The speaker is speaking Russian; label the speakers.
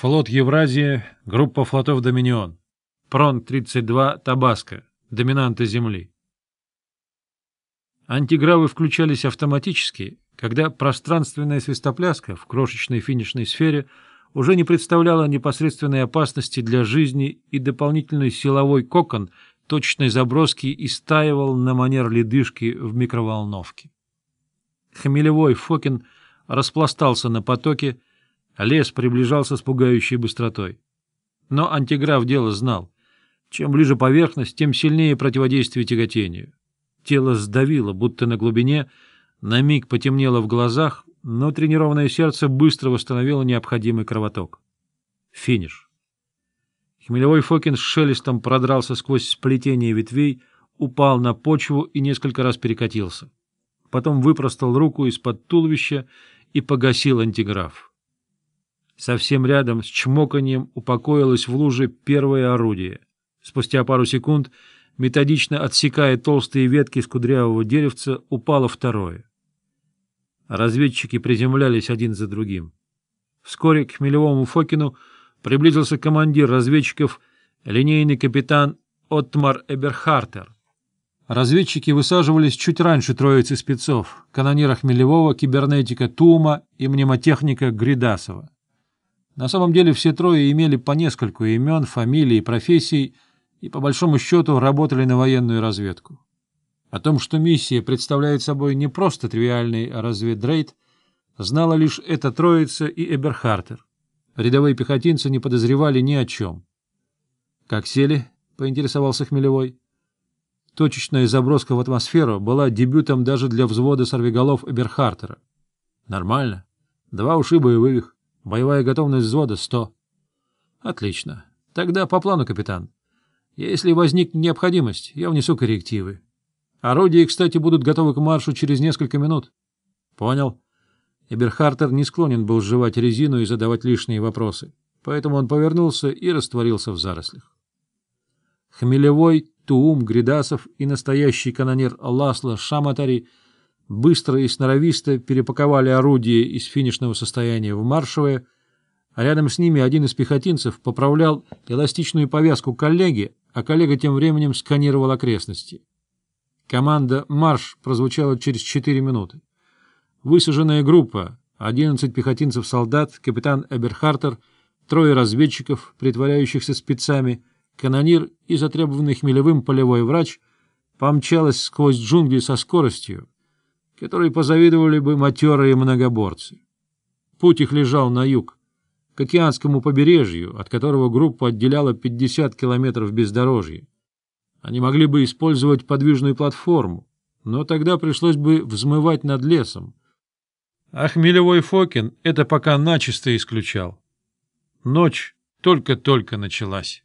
Speaker 1: Флот Евразии, группа флотов «Доминион», Прон-32 «Табаско», доминанты Земли. Антигравы включались автоматически, когда пространственная свистопляска в крошечной финишной сфере уже не представляла непосредственной опасности для жизни и дополнительный силовой кокон точной заброски истаивал на манер ледышки в микроволновке. Хмелевой Фокин распластался на потоке, Лес приближался с пугающей быстротой. Но антиграф дело знал. Чем ближе поверхность, тем сильнее противодействие тяготению. Тело сдавило, будто на глубине, на миг потемнело в глазах, но тренированное сердце быстро восстановило необходимый кровоток. Финиш. Хмелевой Фокин с шелестом продрался сквозь сплетение ветвей, упал на почву и несколько раз перекатился. Потом выпростал руку из-под туловища и погасил антиграф. Совсем рядом с чмоканьем упокоилось в луже первое орудие. Спустя пару секунд, методично отсекая толстые ветки с кудрявого деревца, упало второе. Разведчики приземлялись один за другим. Вскоре к Хмелевому Фокину приблизился командир разведчиков, линейный капитан Отмар Эберхартер. Разведчики высаживались чуть раньше троицы спецов, канонира Хмелевого, кибернетика Тума и мнемотехника Гридасова. На самом деле все трое имели по нескольку имен, фамилий, и профессий и, по большому счету, работали на военную разведку. О том, что миссия представляет собой не просто тривиальный разведрейд, знала лишь эта троица и Эберхартер. Рядовые пехотинцы не подозревали ни о чем. «Как сели?» — поинтересовался Хмелевой. Точечная заброска в атмосферу была дебютом даже для взвода сорвиголов Эберхартера. «Нормально. Два ушиба и вывих. Боевая готовность взвода — 100. Отлично. Тогда по плану, капитан. Если возникнет необходимость, я внесу коррективы. Орудия, кстати, будут готовы к маршу через несколько минут. Понял. Эберхартер не склонен был жевать резину и задавать лишние вопросы, поэтому он повернулся и растворился в зарослях. Хмелевой, Туум, Гридасов и настоящий канонер Ласло Шаматари — быстро и сноровисто перепаковали орудие из финишного состояния в маршевое, а рядом с ними один из пехотинцев поправлял эластичную повязку коллеги, а коллега тем временем сканировал окрестности. Команда «Марш» прозвучала через 4 минуты. Высаженная группа, 11 пехотинцев-солдат, капитан Эберхартер, трое разведчиков, притворяющихся спецами, канонир и затребованный Хмелевым полевой врач, помчалась сквозь джунгли со скоростью, которые позавидовали бы матерые многоборцы. Путь их лежал на юг, к океанскому побережью, от которого группа отделяла 50 километров бездорожья. Они могли бы использовать подвижную платформу, но тогда пришлось бы взмывать над лесом. А Хмелевой Фокин это пока начисто исключал. Ночь только-только началась.